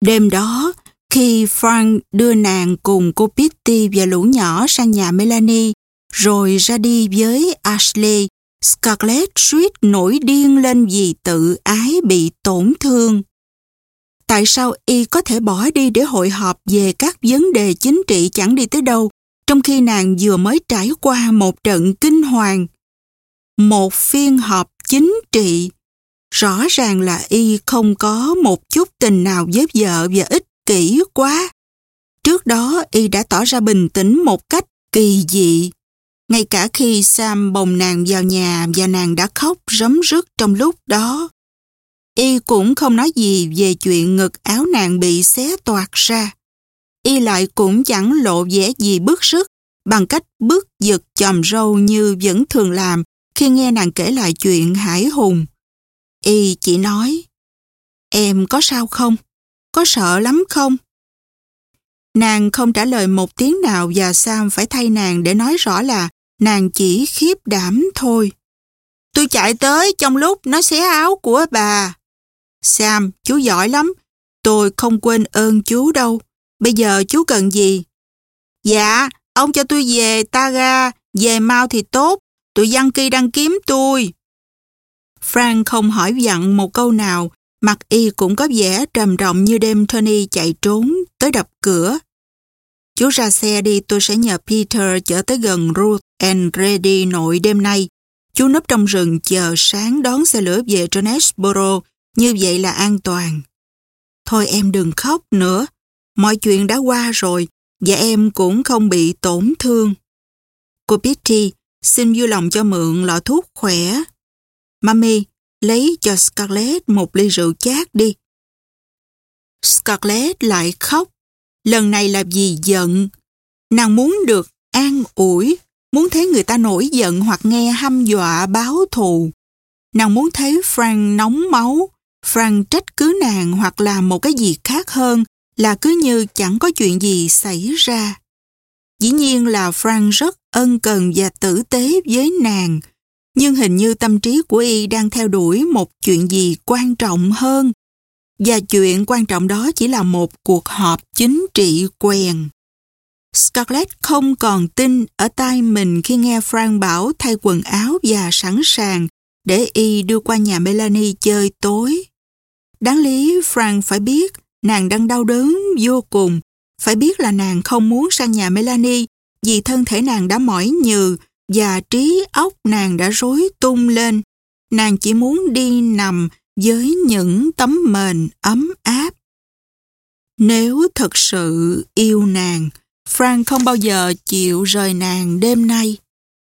Đêm đó, khi Frank đưa nàng cùng cô Pitty và lũ nhỏ sang nhà Melanie, rồi ra đi với Ashley, Scarlett suýt nổi điên lên vì tự ái bị tổn thương. Tại sao y có thể bỏ đi để hội họp về các vấn đề chính trị chẳng đi tới đâu, trong khi nàng vừa mới trải qua một trận kinh hoàng? Một phiên họp chính trị. Rõ ràng là y không có một chút tình nào với vợ và ích kỷ quá. Trước đó, y đã tỏ ra bình tĩnh một cách kỳ dị. Ngay cả khi Sam bồng nàng vào nhà và nàng đã khóc rấm rứt trong lúc đó. Y cũng không nói gì về chuyện ngực áo nàng bị xé toạc ra. Y lại cũng chẳng lộ vẻ gì bức sức, bằng cách bước giật chòm râu như vẫn thường làm khi nghe nàng kể lại chuyện Hải Hùng. Y chỉ nói, em có sao không? Có sợ lắm không? Nàng không trả lời một tiếng nào và Sam phải thay nàng để nói rõ là nàng chỉ khiếp đảm thôi. Tôi chạy tới trong lúc nó xé áo của bà. Sam, chú giỏi lắm. Tôi không quên ơn chú đâu. Bây giờ chú cần gì? Dạ, ông cho tôi về Taga, về mau thì tốt. Tụi Giang kia đang kiếm tôi. Frank không hỏi dặn một câu nào, mặt y cũng có vẻ trầm trọng như đêm Tony chạy trốn tới đập cửa. Chú ra xe đi tôi sẽ nhờ Peter chở tới gần Ruth and Grady nội đêm nay. Chú nấp trong rừng chờ sáng đón xe lửa về Jonesboro, như vậy là an toàn. Thôi em đừng khóc nữa, mọi chuyện đã qua rồi và em cũng không bị tổn thương. Cô Pitty xin vui lòng cho mượn lọ thuốc khỏe. Mami, lấy cho Scarlett một ly rượu chát đi. Scarlett lại khóc. Lần này là vì giận. Nàng muốn được an ủi, muốn thấy người ta nổi giận hoặc nghe hăm dọa báo thù. Nàng muốn thấy Frank nóng máu, Frank trách cứ nàng hoặc làm một cái gì khác hơn là cứ như chẳng có chuyện gì xảy ra. Dĩ nhiên là Frank rất ân cần và tử tế với nàng, nhưng hình như tâm trí của y đang theo đuổi một chuyện gì quan trọng hơn. Và chuyện quan trọng đó chỉ là một cuộc họp chính trị quèn. Scarlett không còn tin ở tai mình khi nghe Frank bảo thay quần áo và sẵn sàng để y đưa qua nhà Melanie chơi tối. Đáng lý Frank phải biết nàng đang đau đớn vô cùng, phải biết là nàng không muốn sang nhà Melanie vì thân thể nàng đã mỏi nhừ và trí óc nàng đã rối tung lên. Nàng chỉ muốn đi nằm với những tấm mền ấm áp. Nếu thật sự yêu nàng, Frank không bao giờ chịu rời nàng đêm nay.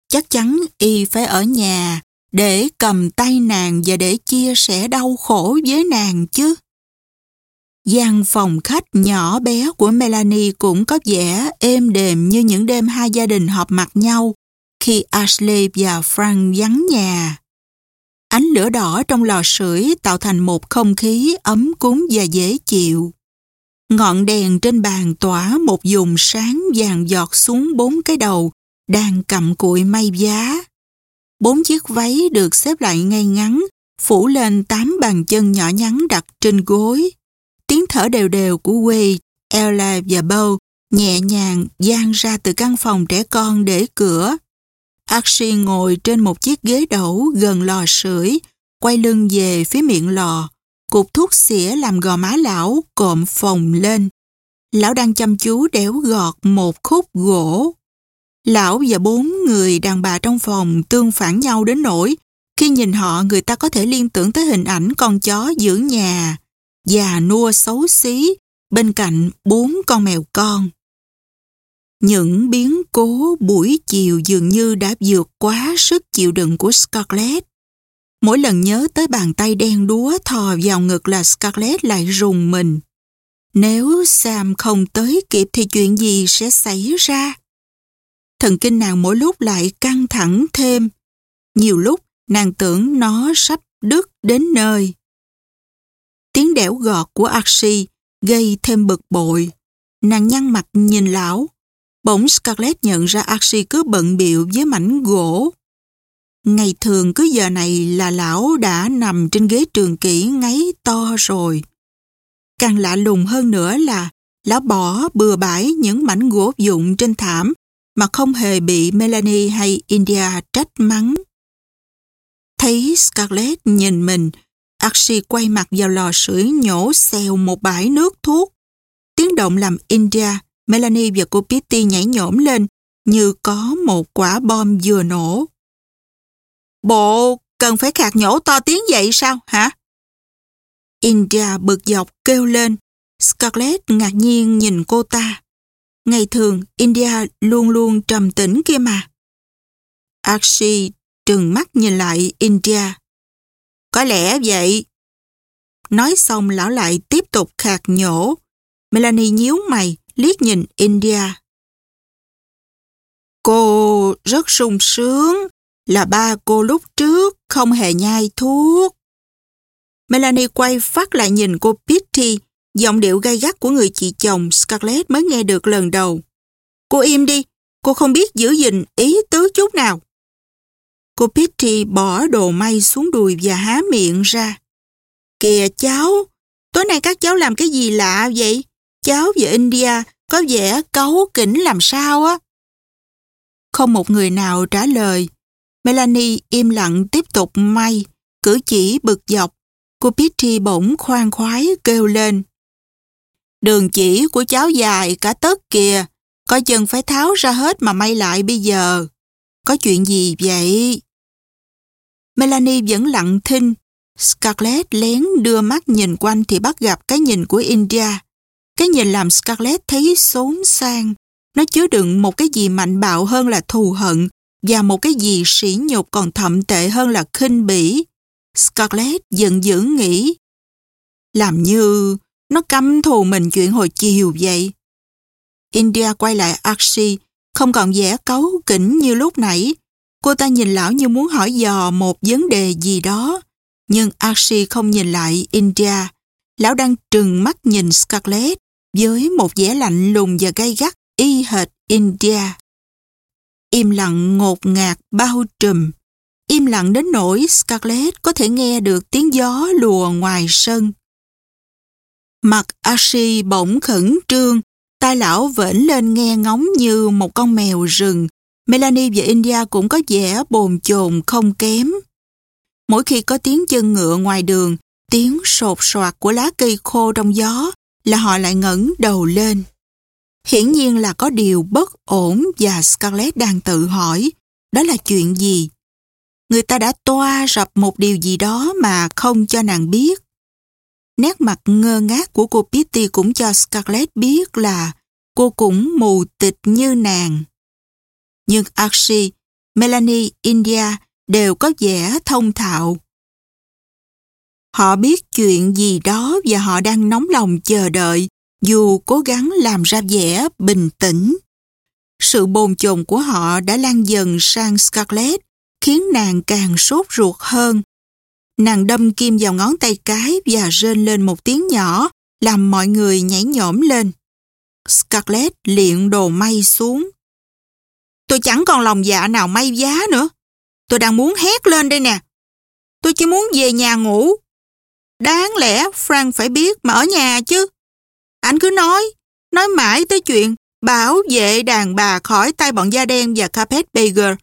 Chắc chắn y phải ở nhà để cầm tay nàng và để chia sẻ đau khổ với nàng chứ. gian phòng khách nhỏ bé của Melanie cũng có vẻ êm đềm như những đêm hai gia đình họp mặt nhau khi Ashley và Frank vắng nhà. Ánh lửa đỏ trong lò sưởi tạo thành một không khí ấm cúng và dễ chịu. Ngọn đèn trên bàn tỏa một vùng sáng vàng giọt xuống bốn cái đầu đang cầm cụi may giá. Bốn chiếc váy được xếp lại ngay ngắn, phủ lên tám bàn chân nhỏ nhắn đặt trên gối. Tiếng thở đều đều của Wade, Ella và Bo nhẹ nhàng gian ra từ căn phòng trẻ con để cửa. Archie ngồi trên một chiếc ghế đẩu gần lò sưởi, quay lưng về phía miệng lò. Cục thuốc xỉa làm gò má lão cộm phồng lên. Lão đang chăm chú đéo gọt một khúc gỗ. Lão và bốn người đàn bà trong phòng tương phản nhau đến nỗi khi nhìn họ người ta có thể liên tưởng tới hình ảnh con chó giữ nhà, già nua xấu xí bên cạnh bốn con mèo con. Những biến cố buổi chiều dường như đã vượt quá sức chịu đựng của Scarlett. Mỗi lần nhớ tới bàn tay đen đúa thò vào ngực là Scarlett lại rùng mình. Nếu Sam không tới kịp thì chuyện gì sẽ xảy ra? Thần kinh nàng mỗi lúc lại căng thẳng thêm. Nhiều lúc, nàng tưởng nó sắp đứt đến nơi. Tiếng đẻo gọt của Archie gây thêm bực bội. Nàng nhăn mặt nhìn lão. Bỗng Scarlett nhận ra Archie cứ bận biệu với mảnh gỗ. Ngày thường cứ giờ này là lão đã nằm trên ghế trường kỷ ngáy to rồi. Càng lạ lùng hơn nữa là lão bỏ bừa bãi những mảnh gỗ dụng trên thảm mà không hề bị Melanie hay India trách mắng. Thấy Scarlett nhìn mình, Archie quay mặt vào lò sưởi nhổ xèo một bãi nước thuốc. Tiếng động làm India, Melanie và cô Pitty nhảy nhổm lên như có một quả bom vừa nổ. Bộ cần phải khạc nhổ to tiếng vậy sao hả? India bực dọc kêu lên. Scarlett ngạc nhiên nhìn cô ta. Ngày thường, India luôn luôn trầm tĩnh kia mà. Archie trừng mắt nhìn lại India. Có lẽ vậy. Nói xong lão lại tiếp tục khạc nhổ. Melanie nhíu mày, liếc nhìn India. Cô rất sung sướng là ba cô lúc trước không hề nhai thuốc. Melanie quay phát lại nhìn cô Pitty, giọng điệu gay gắt của người chị chồng Scarlett mới nghe được lần đầu. Cô im đi, cô không biết giữ gìn ý tứ chút nào. Cô Pitty bỏ đồ may xuống đùi và há miệng ra. Kìa cháu, tối nay các cháu làm cái gì lạ vậy? Cháu về India có vẻ cấu kỉnh làm sao á? Không một người nào trả lời. Melanie im lặng tiếp tục may, cử chỉ bực dọc. Cô Pitty bỗng khoan khoái kêu lên. Đường chỉ của cháu dài cả tấc kìa, có chừng phải tháo ra hết mà may lại bây giờ. Có chuyện gì vậy? Melanie vẫn lặng thinh. Scarlett lén đưa mắt nhìn quanh thì bắt gặp cái nhìn của India. Cái nhìn làm Scarlett thấy xốn sang. Nó chứa đựng một cái gì mạnh bạo hơn là thù hận và một cái gì sỉ nhục còn thậm tệ hơn là khinh bỉ. Scarlett giận dữ nghĩ. Làm như nó căm thù mình chuyện hồi chiều vậy. India quay lại Archie, không còn vẻ cấu kỉnh như lúc nãy. Cô ta nhìn lão như muốn hỏi dò một vấn đề gì đó. Nhưng Archie không nhìn lại India. Lão đang trừng mắt nhìn Scarlett với một vẻ lạnh lùng và gay gắt y hệt India. Im lặng ngột ngạt bao trùm. Im lặng đến nỗi Scarlett có thể nghe được tiếng gió lùa ngoài sân. Mặt Ashi bỗng khẩn trương, tai lão vẫn lên nghe ngóng như một con mèo rừng. Melanie và India cũng có vẻ bồn chồn không kém. Mỗi khi có tiếng chân ngựa ngoài đường, tiếng sột soạt của lá cây khô trong gió là họ lại ngẩng đầu lên. Hiển nhiên là có điều bất ổn và Scarlett đang tự hỏi đó là chuyện gì. Người ta đã toa rập một điều gì đó mà không cho nàng biết. Nét mặt ngơ ngác của cô Pitty cũng cho Scarlett biết là cô cũng mù tịch như nàng. Nhưng Archie, Melanie, India đều có vẻ thông thạo. Họ biết chuyện gì đó và họ đang nóng lòng chờ đợi dù cố gắng làm ra vẻ bình tĩnh. Sự bồn chồn của họ đã lan dần sang Scarlett, khiến nàng càng sốt ruột hơn. Nàng đâm kim vào ngón tay cái và rên lên một tiếng nhỏ, làm mọi người nhảy nhổm lên. Scarlett liện đồ may xuống. Tôi chẳng còn lòng dạ nào may giá nữa. Tôi đang muốn hét lên đây nè. Tôi chỉ muốn về nhà ngủ. Đáng lẽ Frank phải biết mà ở nhà chứ. Anh cứ nói, nói mãi tới chuyện bảo vệ đàn bà khỏi tay bọn da đen và Carpet Bager.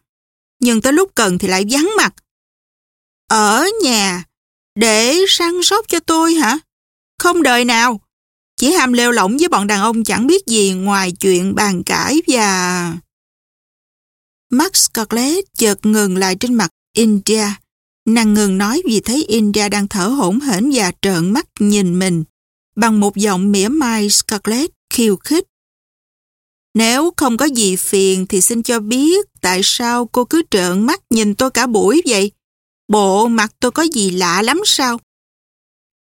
Nhưng tới lúc cần thì lại vắng mặt. Ở nhà, để săn sóc cho tôi hả? Không đời nào. Chỉ ham leo lỏng với bọn đàn ông chẳng biết gì ngoài chuyện bàn cãi và... Max Scarlett chợt ngừng lại trên mặt India. Nàng ngừng nói vì thấy India đang thở hổn hển và trợn mắt nhìn mình. Bằng một giọng mỉa mai Scarlett khiêu khích. Nếu không có gì phiền thì xin cho biết tại sao cô cứ trợn mắt nhìn tôi cả buổi vậy? Bộ mặt tôi có gì lạ lắm sao?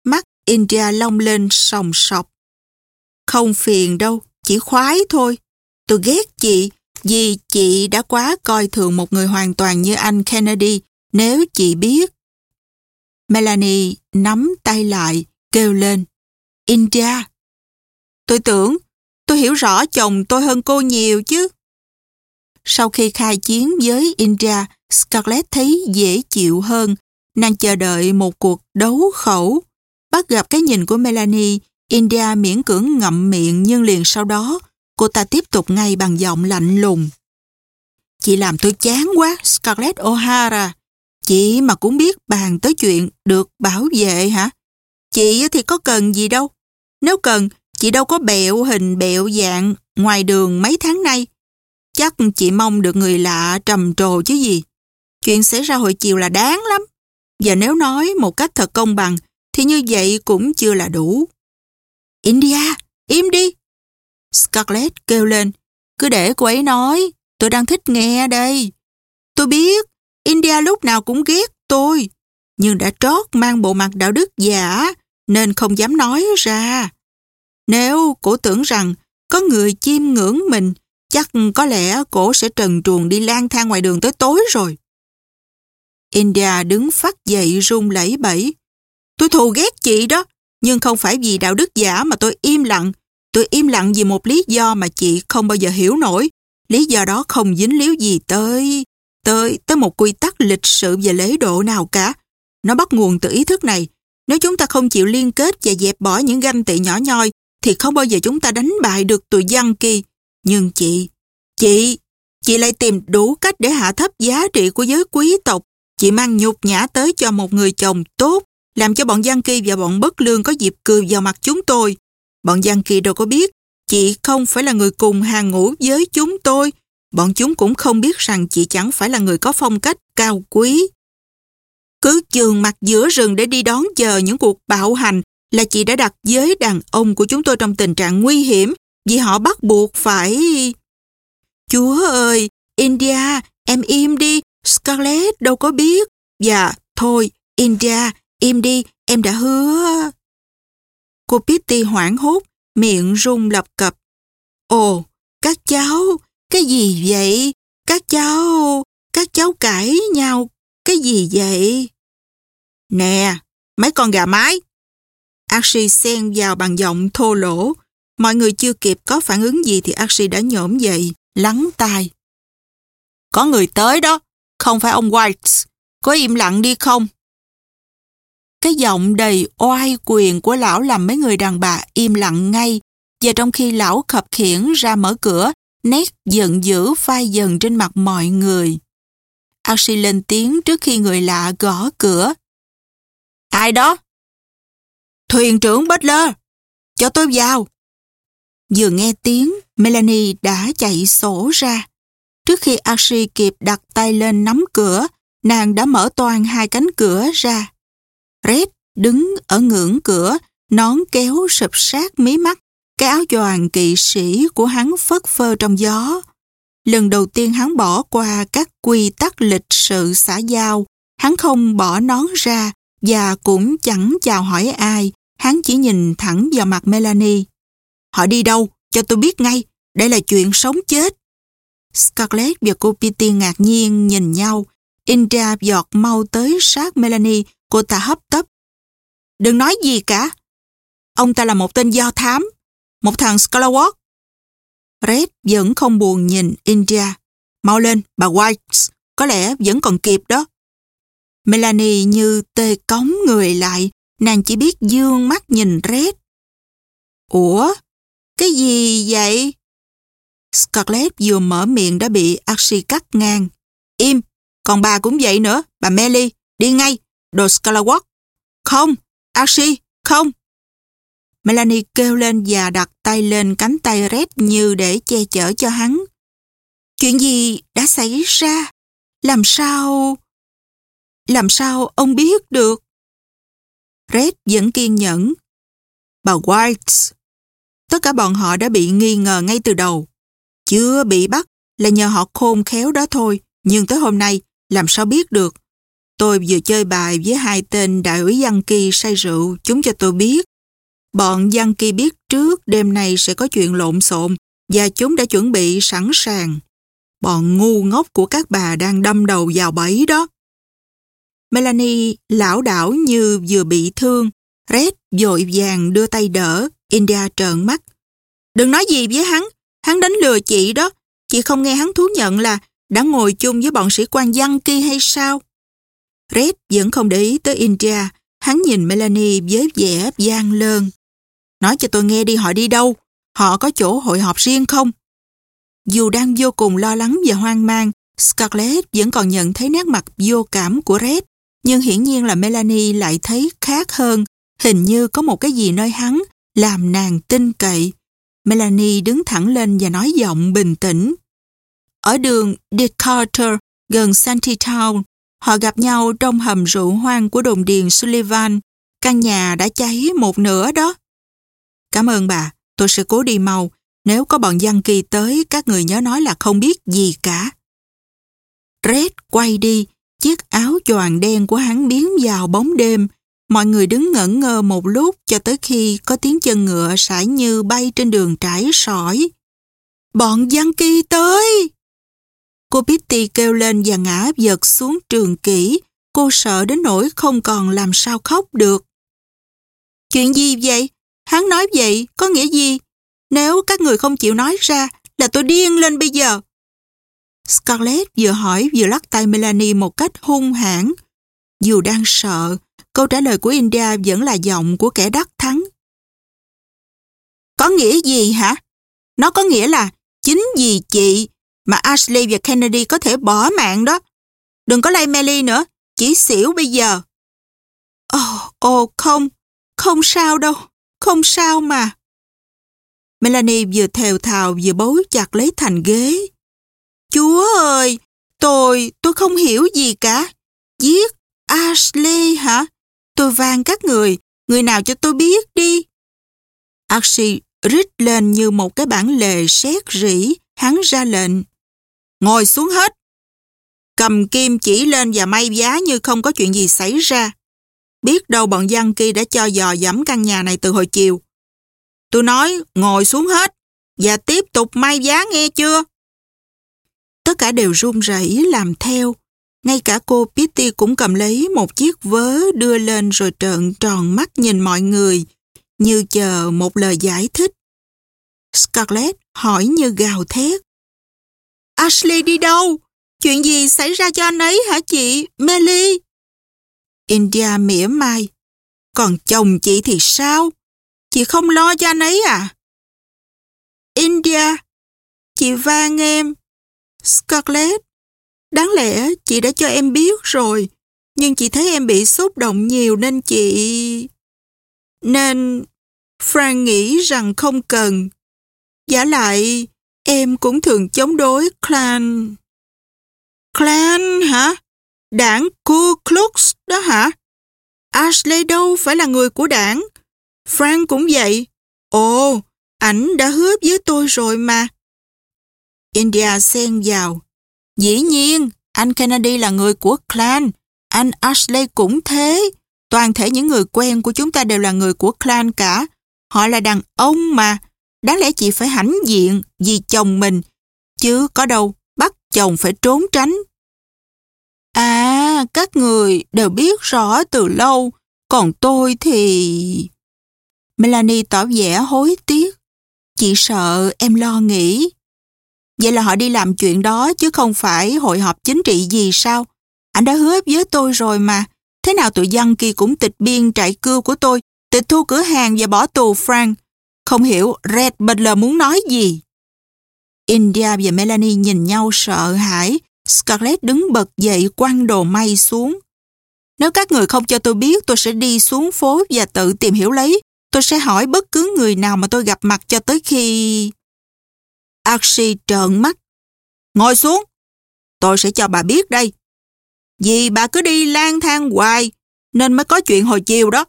Mắt India long lên sòng sọc. Không phiền đâu, chỉ khoái thôi. Tôi ghét chị vì chị đã quá coi thường một người hoàn toàn như anh Kennedy nếu chị biết. Melanie nắm tay lại, kêu lên. India. Tôi tưởng, tôi hiểu rõ chồng tôi hơn cô nhiều chứ. Sau khi khai chiến với India, Scarlett thấy dễ chịu hơn. Nàng chờ đợi một cuộc đấu khẩu. Bắt gặp cái nhìn của Melanie India miễn cưỡng ngậm miệng nhưng liền sau đó cô ta tiếp tục ngay bằng giọng lạnh lùng. Chị làm tôi chán quá, Scarlett O'Hara. Chị mà cũng biết bàn tới chuyện được bảo vệ hả? Chị thì có cần gì đâu. Nếu cần, chị đâu có bẹo hình bẹo dạng ngoài đường mấy tháng nay. Chắc chị mong được người lạ trầm trồ chứ gì. Chuyện xảy ra hồi chiều là đáng lắm. Và nếu nói một cách thật công bằng thì như vậy cũng chưa là đủ. India, im đi. Scarlett kêu lên. Cứ để cô ấy nói, tôi đang thích nghe đây. Tôi biết, India lúc nào cũng ghét tôi, nhưng đã trót mang bộ mặt đạo đức giả nên không dám nói ra. Nếu cổ tưởng rằng có người chiêm ngưỡng mình, chắc có lẽ cổ sẽ trần truồng đi lang thang ngoài đường tới tối rồi. India đứng phát dậy run lẩy bẩy. Tôi thù ghét chị đó, nhưng không phải vì đạo đức giả mà tôi im lặng. Tôi im lặng vì một lý do mà chị không bao giờ hiểu nổi. Lý do đó không dính líu gì tới tới tới một quy tắc lịch sự và lễ độ nào cả. Nó bắt nguồn từ ý thức này. Nếu chúng ta không chịu liên kết và dẹp bỏ những ganh tị nhỏ nhoi, thì không bao giờ chúng ta đánh bại được tụi dân kỳ. Nhưng chị, chị, chị lại tìm đủ cách để hạ thấp giá trị của giới quý tộc. Chị mang nhục nhã tới cho một người chồng tốt, làm cho bọn dân kỳ và bọn bất lương có dịp cười vào mặt chúng tôi. Bọn dân kỳ đâu có biết, chị không phải là người cùng hàng ngũ với chúng tôi, bọn chúng cũng không biết rằng chị chẳng phải là người có phong cách cao quý. Cứ trường mặt giữa rừng để đi đón chờ những cuộc bạo hành là chị đã đặt giới đàn ông của chúng tôi trong tình trạng nguy hiểm vì họ bắt buộc phải... Chúa ơi, India, em im đi, Scarlett đâu có biết. Dạ, thôi, India, im đi, em đã hứa. Cô Pitty hoảng hốt, miệng run lập cập. Ồ, các cháu, cái gì vậy? Các cháu, các cháu cãi nhau, cái gì vậy? Nè, mấy con gà mái. Archie xen vào bằng giọng thô lỗ. Mọi người chưa kịp có phản ứng gì thì Archie đã nhổm dậy, lắng tai. Có người tới đó, không phải ông White. Có im lặng đi không? Cái giọng đầy oai quyền của lão làm mấy người đàn bà im lặng ngay. Và trong khi lão khập khiển ra mở cửa, nét giận dữ phai dần trên mặt mọi người. Archie lên tiếng trước khi người lạ gõ cửa. Ai đó? Thuyền trưởng Butler, cho tôi vào. Vừa nghe tiếng, Melanie đã chạy sổ ra. Trước khi Archie kịp đặt tay lên nắm cửa, nàng đã mở toàn hai cánh cửa ra. Red đứng ở ngưỡng cửa, nón kéo sụp sát mí mắt, cái áo choàng kỵ sĩ của hắn phất phơ trong gió. Lần đầu tiên hắn bỏ qua các quy tắc lịch sự xã giao, hắn không bỏ nón ra và cũng chẳng chào hỏi ai, hắn chỉ nhìn thẳng vào mặt Melanie. Họ đi đâu? Cho tôi biết ngay, đây là chuyện sống chết. Scarlett và cô Petey ngạc nhiên nhìn nhau. Indra giọt mau tới sát Melanie, cô ta hấp tấp. Đừng nói gì cả. Ông ta là một tên do thám, một thằng Scalawatt. Red vẫn không buồn nhìn India. Mau lên, bà White, có lẽ vẫn còn kịp đó. Melanie như tê cống người lại, nàng chỉ biết dương mắt nhìn Red. Ủa? Cái gì vậy? Scarlett vừa mở miệng đã bị Archie cắt ngang. Im, còn bà cũng vậy nữa, bà Melly, đi ngay, đồ Scalawatt. Không, Archie, không. Melanie kêu lên và đặt tay lên cánh tay Red như để che chở cho hắn. Chuyện gì đã xảy ra? Làm sao... Làm sao ông biết được? Red vẫn kiên nhẫn. Bà White, tất cả bọn họ đã bị nghi ngờ ngay từ đầu. Chưa bị bắt là nhờ họ khôn khéo đó thôi, nhưng tới hôm nay làm sao biết được. Tôi vừa chơi bài với hai tên đại úy dân Kỳ say rượu, chúng cho tôi biết. Bọn dân Kỳ biết trước đêm nay sẽ có chuyện lộn xộn và chúng đã chuẩn bị sẵn sàng. Bọn ngu ngốc của các bà đang đâm đầu vào bẫy đó. Melanie, lão đảo như vừa bị thương. Red dội vàng đưa tay đỡ. India trợn mắt. Đừng nói gì với hắn. Hắn đánh lừa chị đó. Chị không nghe hắn thú nhận là đã ngồi chung với bọn sĩ quan dân kia hay sao? Red vẫn không để ý tới India. Hắn nhìn Melanie với vẻ gian lơn. Nói cho tôi nghe đi họ đi đâu? Họ có chỗ hội họp riêng không? Dù đang vô cùng lo lắng và hoang mang, Scarlett vẫn còn nhận thấy nét mặt vô cảm của Red, nhưng hiển nhiên là Melanie lại thấy khác hơn, hình như có một cái gì nơi hắn làm nàng tin cậy. Melanie đứng thẳng lên và nói giọng bình tĩnh. Ở đường Decatur, gần Santytown, họ gặp nhau trong hầm rượu hoang của đồn điền Sullivan. Căn nhà đã cháy một nửa đó. Cảm ơn bà, tôi sẽ cố đi mau. Nếu có bọn dân kỳ tới, các người nhớ nói là không biết gì cả. Red quay đi, chiếc áo choàng đen của hắn biến vào bóng đêm. Mọi người đứng ngẩn ngơ một lúc cho tới khi có tiếng chân ngựa sải như bay trên đường trải sỏi. Bọn dân kỳ tới! Cô Pitty kêu lên và ngã giật xuống trường kỹ. Cô sợ đến nỗi không còn làm sao khóc được. Chuyện gì vậy? Hắn nói vậy có nghĩa gì? Nếu các người không chịu nói ra là tôi điên lên bây giờ. Scarlett vừa hỏi vừa lắc tay Melanie một cách hung hãn. Dù đang sợ, câu trả lời của India vẫn là giọng của kẻ đắc thắng. Có nghĩa gì hả? Nó có nghĩa là chính vì chị mà Ashley và Kennedy có thể bỏ mạng đó. Đừng có lay Melly nữa, chỉ xỉu bây giờ. Ồ, oh, ồ oh, không, không sao đâu, không sao mà. Melanie vừa thều thào vừa bấu chặt lấy thành ghế. Chúa ơi, tôi, tôi không hiểu gì cả. Giết Ashley hả? Tôi van các người, người nào cho tôi biết đi. Ashley rít lên như một cái bản lề sét rỉ, hắn ra lệnh. Ngồi xuống hết. Cầm kim chỉ lên và may giá như không có chuyện gì xảy ra. Biết đâu bọn dân kia đã cho dò dẫm căn nhà này từ hồi chiều. Tôi nói, ngồi xuống hết và tiếp tục may giá nghe chưa? Tất cả đều run rẩy làm theo. Ngay cả cô Pitty cũng cầm lấy một chiếc vớ đưa lên rồi trợn tròn mắt nhìn mọi người, như chờ một lời giải thích. Scarlett hỏi như gào thét. Ashley đi đâu? Chuyện gì xảy ra cho anh ấy hả chị? Melly? India mỉa mai. Còn chồng chị thì sao? Chị không lo cho anh ấy à? India, chị van em. Scarlett, đáng lẽ chị đã cho em biết rồi, nhưng chị thấy em bị xúc động nhiều nên chị... Nên Frank nghĩ rằng không cần. Giả lại, em cũng thường chống đối clan. Clan hả? Đảng Ku Klux đó hả? Ashley đâu phải là người của đảng. Frank cũng vậy. Ồ, ảnh đã hứa với tôi rồi mà. India xen vào. Dĩ nhiên, anh Kennedy là người của clan. Anh Ashley cũng thế. Toàn thể những người quen của chúng ta đều là người của clan cả. Họ là đàn ông mà. Đáng lẽ chị phải hãnh diện vì chồng mình. Chứ có đâu bắt chồng phải trốn tránh. À, các người đều biết rõ từ lâu. Còn tôi thì... Melanie tỏ vẻ hối tiếc. Chị sợ em lo nghĩ. Vậy là họ đi làm chuyện đó chứ không phải hội họp chính trị gì sao? Anh đã hứa với tôi rồi mà. Thế nào tụi dân kia cũng tịch biên trại cưa của tôi, tịch thu cửa hàng và bỏ tù Frank. Không hiểu Red Butler muốn nói gì. India và Melanie nhìn nhau sợ hãi. Scarlett đứng bật dậy quăng đồ may xuống. Nếu các người không cho tôi biết, tôi sẽ đi xuống phố và tự tìm hiểu lấy. Tôi sẽ hỏi bất cứ người nào mà tôi gặp mặt cho tới khi... Archie trợn mắt. Ngồi xuống. Tôi sẽ cho bà biết đây. Vì bà cứ đi lang thang hoài nên mới có chuyện hồi chiều đó.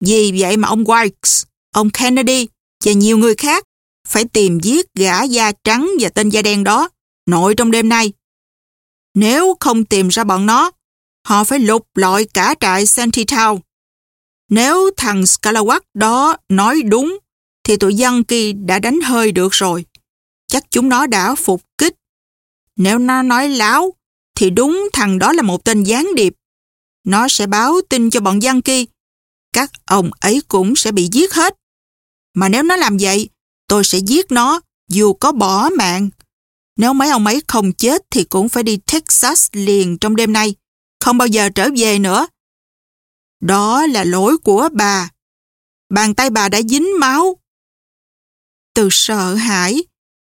Vì vậy mà ông Wilkes, ông Kennedy và nhiều người khác phải tìm giết gã da trắng và tên da đen đó nội trong đêm nay. Nếu không tìm ra bọn nó, họ phải lục lọi cả trại Santee Town. Nếu thằng Scalawag đó nói đúng, thì tụi dân kia đã đánh hơi được rồi chắc chúng nó đã phục kích. Nếu nó nói láo, thì đúng thằng đó là một tên gián điệp. Nó sẽ báo tin cho bọn dân kia. Các ông ấy cũng sẽ bị giết hết. Mà nếu nó làm vậy, tôi sẽ giết nó dù có bỏ mạng. Nếu mấy ông ấy không chết thì cũng phải đi Texas liền trong đêm nay. Không bao giờ trở về nữa. Đó là lỗi của bà. Bàn tay bà đã dính máu. Từ sợ hãi,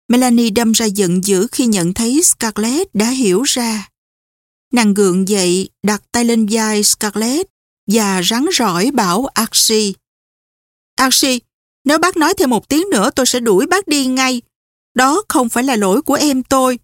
Melanie đâm ra giận dữ khi nhận thấy Scarlett đã hiểu ra. Nàng gượng dậy, đặt tay lên vai Scarlett và rắn rỏi bảo Archie. Archie, nếu bác nói thêm một tiếng nữa tôi sẽ đuổi bác đi ngay. Đó không phải là lỗi của em tôi.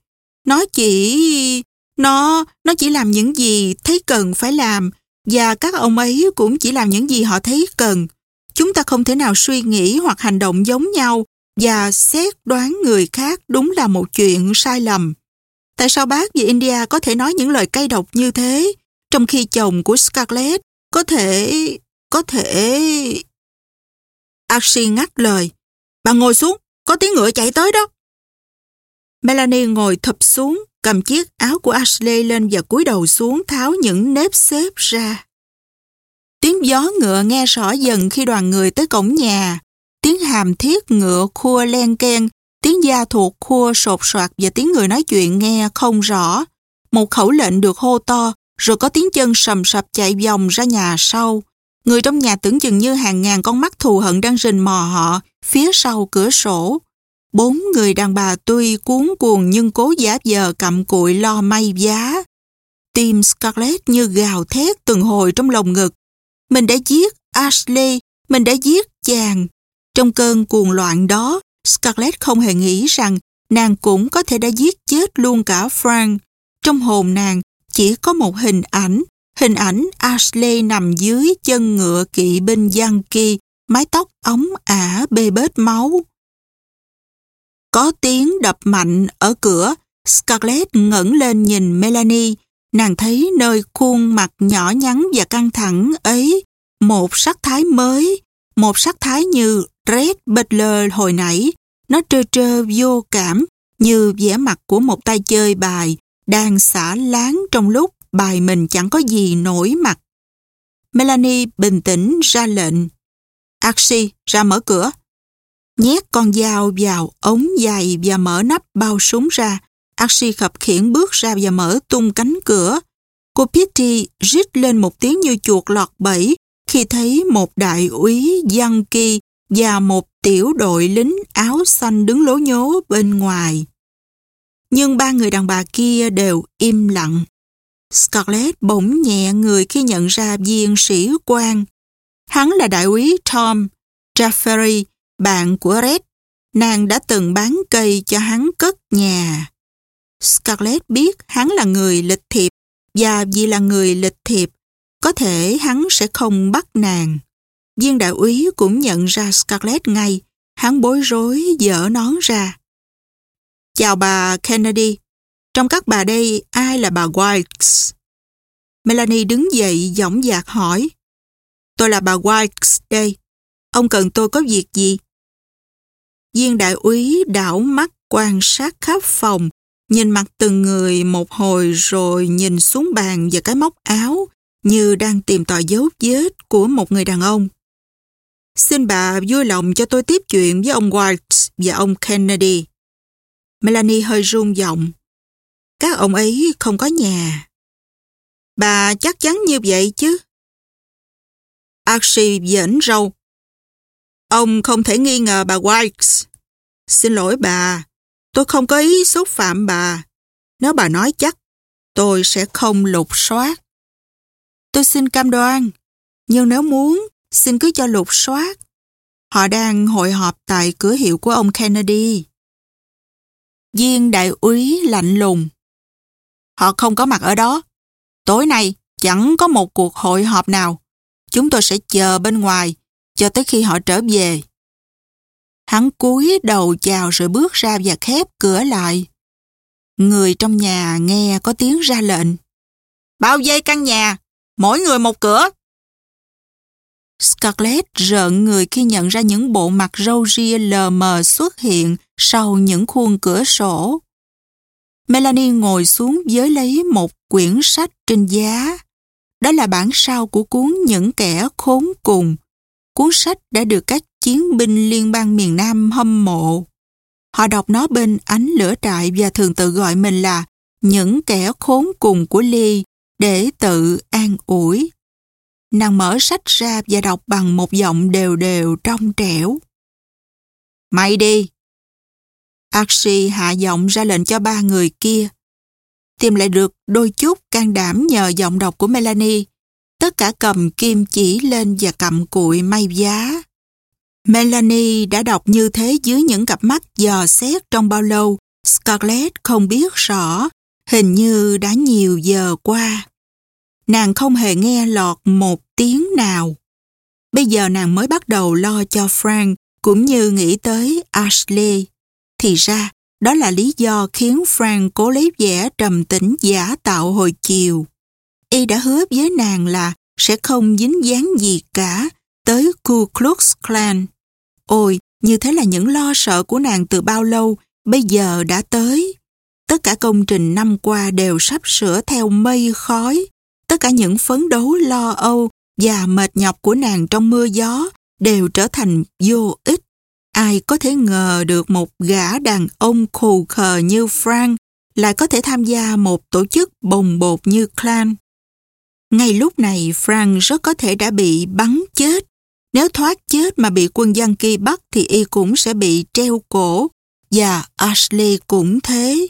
Nó chỉ... Nó... Nó chỉ làm những gì thấy cần phải làm và các ông ấy cũng chỉ làm những gì họ thấy cần. Chúng ta không thể nào suy nghĩ hoặc hành động giống nhau và xét đoán người khác đúng là một chuyện sai lầm. Tại sao bác về India có thể nói những lời cay độc như thế, trong khi chồng của Scarlett có thể... có thể... Archie ngắt lời. Bà ngồi xuống, có tiếng ngựa chạy tới đó. Melanie ngồi thập xuống, cầm chiếc áo của Ashley lên và cúi đầu xuống tháo những nếp xếp ra. Tiếng gió ngựa nghe rõ dần khi đoàn người tới cổng nhà. Tiếng hàm thiết ngựa khua len ken, tiếng da thuộc khua sột soạt và tiếng người nói chuyện nghe không rõ. Một khẩu lệnh được hô to, rồi có tiếng chân sầm sập chạy vòng ra nhà sau. Người trong nhà tưởng chừng như hàng ngàn con mắt thù hận đang rình mò họ phía sau cửa sổ. Bốn người đàn bà tuy cuốn cuồng nhưng cố giả giờ cặm cụi lo may giá. Tim Scarlett như gào thét từng hồi trong lồng ngực. Mình đã giết Ashley, mình đã giết chàng. Trong cơn cuồng loạn đó, Scarlett không hề nghĩ rằng nàng cũng có thể đã giết chết luôn cả Frank. Trong hồn nàng chỉ có một hình ảnh, hình ảnh Ashley nằm dưới chân ngựa kỵ binh Yankee, mái tóc ống ả bê bết máu. Có tiếng đập mạnh ở cửa, Scarlett ngẩng lên nhìn Melanie. Nàng thấy nơi khuôn mặt nhỏ nhắn và căng thẳng ấy một sắc thái mới, một sắc thái như Red Butler hồi nãy. Nó trơ trơ vô cảm như vẻ mặt của một tay chơi bài đang xả láng trong lúc bài mình chẳng có gì nổi mặt. Melanie bình tĩnh ra lệnh. Archie ra mở cửa. Nhét con dao vào ống giày và mở nắp bao súng ra. Archie khập khiển bước ra và mở tung cánh cửa. Cô Pitty rít lên một tiếng như chuột lọt bẫy khi thấy một đại úy Yankee và một tiểu đội lính áo xanh đứng lố nhố bên ngoài. Nhưng ba người đàn bà kia đều im lặng. Scarlett bỗng nhẹ người khi nhận ra viên sĩ quan. Hắn là đại úy Tom Jaffery, bạn của Red. Nàng đã từng bán cây cho hắn cất nhà. Scarlett biết hắn là người lịch thiệp và vì là người lịch thiệp, có thể hắn sẽ không bắt nàng. Viên đại úy cũng nhận ra Scarlett ngay. Hắn bối rối dở nón ra. Chào bà Kennedy. Trong các bà đây, ai là bà Wilkes? Melanie đứng dậy giọng dạc hỏi. Tôi là bà Wilkes đây. Ông cần tôi có việc gì? Viên đại úy đảo mắt quan sát khắp phòng, nhìn mặt từng người một hồi rồi nhìn xuống bàn và cái móc áo như đang tìm tòi dấu vết của một người đàn ông. Xin bà vui lòng cho tôi tiếp chuyện với ông White và ông Kennedy. Melanie hơi run giọng. Các ông ấy không có nhà. Bà chắc chắn như vậy chứ? Archie dẫn râu. Ông không thể nghi ngờ bà White. Xin lỗi bà, tôi không có ý xúc phạm bà. Nếu bà nói chắc, tôi sẽ không lục soát. Tôi xin cam đoan, nhưng nếu muốn, xin cứ cho lục soát. Họ đang hội họp tại cửa hiệu của ông Kennedy. Viên đại úy lạnh lùng. Họ không có mặt ở đó. Tối nay chẳng có một cuộc hội họp nào. Chúng tôi sẽ chờ bên ngoài cho tới khi họ trở về. Hắn cúi đầu chào rồi bước ra và khép cửa lại. Người trong nhà nghe có tiếng ra lệnh. Bao dây căn nhà, mỗi người một cửa. Scarlett rợn người khi nhận ra những bộ mặt râu ria lờ mờ xuất hiện sau những khuôn cửa sổ. Melanie ngồi xuống với lấy một quyển sách trên giá. Đó là bản sao của cuốn Những kẻ khốn cùng. Cuốn sách đã được các chiến binh liên bang miền Nam hâm mộ. Họ đọc nó bên ánh lửa trại và thường tự gọi mình là những kẻ khốn cùng của Ly để tự an ủi. Nàng mở sách ra và đọc bằng một giọng đều đều trong trẻo. Mày đi! Archie hạ giọng ra lệnh cho ba người kia. Tìm lại được đôi chút can đảm nhờ giọng đọc của Melanie. Tất cả cầm kim chỉ lên và cầm cụi may giá. Melanie đã đọc như thế dưới những cặp mắt dò xét trong bao lâu. Scarlett không biết rõ, hình như đã nhiều giờ qua. Nàng không hề nghe lọt một tiếng nào. Bây giờ nàng mới bắt đầu lo cho Frank cũng như nghĩ tới Ashley. Thì ra, đó là lý do khiến Frank cố lấy vẻ trầm tĩnh giả tạo hồi chiều. Y đã hứa với nàng là sẽ không dính dáng gì cả tới Ku Klux Klan. Ôi, như thế là những lo sợ của nàng từ bao lâu bây giờ đã tới. Tất cả công trình năm qua đều sắp sửa theo mây khói. Tất cả những phấn đấu lo âu và mệt nhọc của nàng trong mưa gió đều trở thành vô ích. Ai có thể ngờ được một gã đàn ông khù khờ như Frank lại có thể tham gia một tổ chức bồng bột như Clan. Ngay lúc này Frank rất có thể đã bị bắn chết. Nếu thoát chết mà bị quân dân kỳ bắt thì y cũng sẽ bị treo cổ và Ashley cũng thế.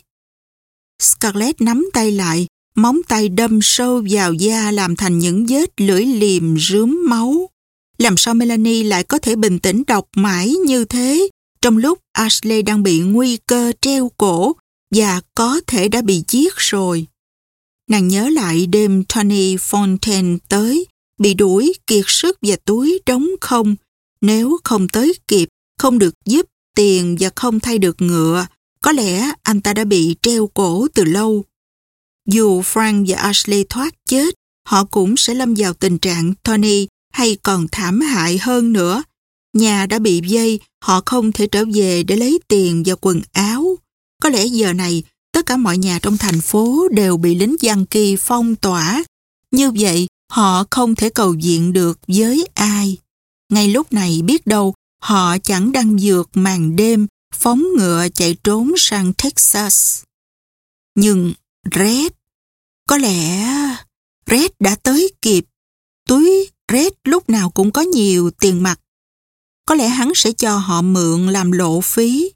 Scarlett nắm tay lại, móng tay đâm sâu vào da làm thành những vết lưỡi liềm rướm máu. Làm sao Melanie lại có thể bình tĩnh đọc mãi như thế trong lúc Ashley đang bị nguy cơ treo cổ và có thể đã bị giết rồi. Nàng nhớ lại đêm Tony Fontaine tới, bị đuổi kiệt sức và túi trống không. Nếu không tới kịp, không được giúp tiền và không thay được ngựa, có lẽ anh ta đã bị treo cổ từ lâu. Dù Frank và Ashley thoát chết, họ cũng sẽ lâm vào tình trạng Tony hay còn thảm hại hơn nữa. Nhà đã bị dây, họ không thể trở về để lấy tiền và quần áo. Có lẽ giờ này, tất cả mọi nhà trong thành phố đều bị lính giăng kỳ phong tỏa. Như vậy, họ không thể cầu diện được với ai. Ngay lúc này biết đâu, họ chẳng đang vượt màn đêm, phóng ngựa chạy trốn sang Texas. Nhưng Red, có lẽ Red đã tới kịp. Túi Red lúc nào cũng có nhiều tiền mặt. Có lẽ hắn sẽ cho họ mượn làm lộ phí.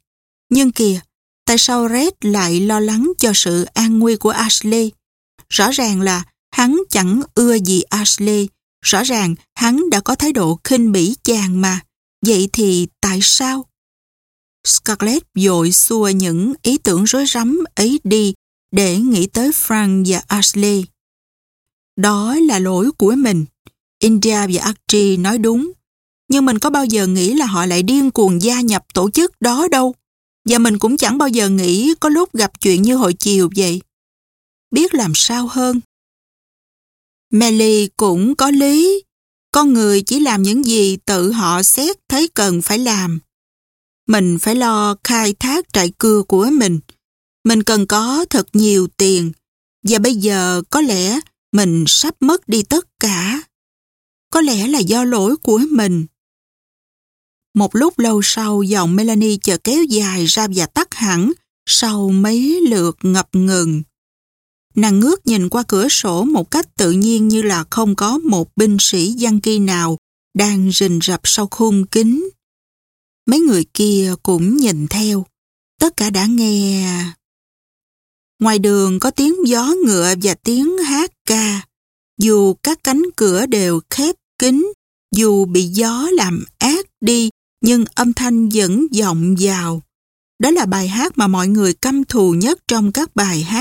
Nhưng kìa, tại sao Red lại lo lắng cho sự an nguy của Ashley? Rõ ràng là hắn chẳng ưa gì Ashley. Rõ ràng hắn đã có thái độ khinh bỉ chàng mà. Vậy thì tại sao? Scarlett dội xua những ý tưởng rối rắm ấy đi để nghĩ tới Frank và Ashley. Đó là lỗi của mình. India và Archie nói đúng. Nhưng mình có bao giờ nghĩ là họ lại điên cuồng gia nhập tổ chức đó đâu. Và mình cũng chẳng bao giờ nghĩ có lúc gặp chuyện như hồi chiều vậy. Biết làm sao hơn. Melly cũng có lý. Con người chỉ làm những gì tự họ xét thấy cần phải làm. Mình phải lo khai thác trại cưa của mình. Mình cần có thật nhiều tiền. Và bây giờ có lẽ mình sắp mất đi tất cả. Có lẽ là do lỗi của mình. Một lúc lâu sau giọng Melanie chờ kéo dài ra và tắt hẳn sau mấy lượt ngập ngừng. Nàng ngước nhìn qua cửa sổ một cách tự nhiên như là không có một binh sĩ giăng kỳ nào đang rình rập sau khung kính. Mấy người kia cũng nhìn theo. Tất cả đã nghe... Ngoài đường có tiếng gió ngựa và tiếng hát ca. Dù các cánh cửa đều khép kín, dù bị gió làm ác đi, nhưng âm thanh vẫn vọng vào. Đó là bài hát mà mọi người căm thù nhất trong các bài hát